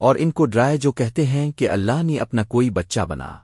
اور ان کو ڈرائے جو کہتے ہیں کہ اللہ نے اپنا کوئی بچہ بنا۔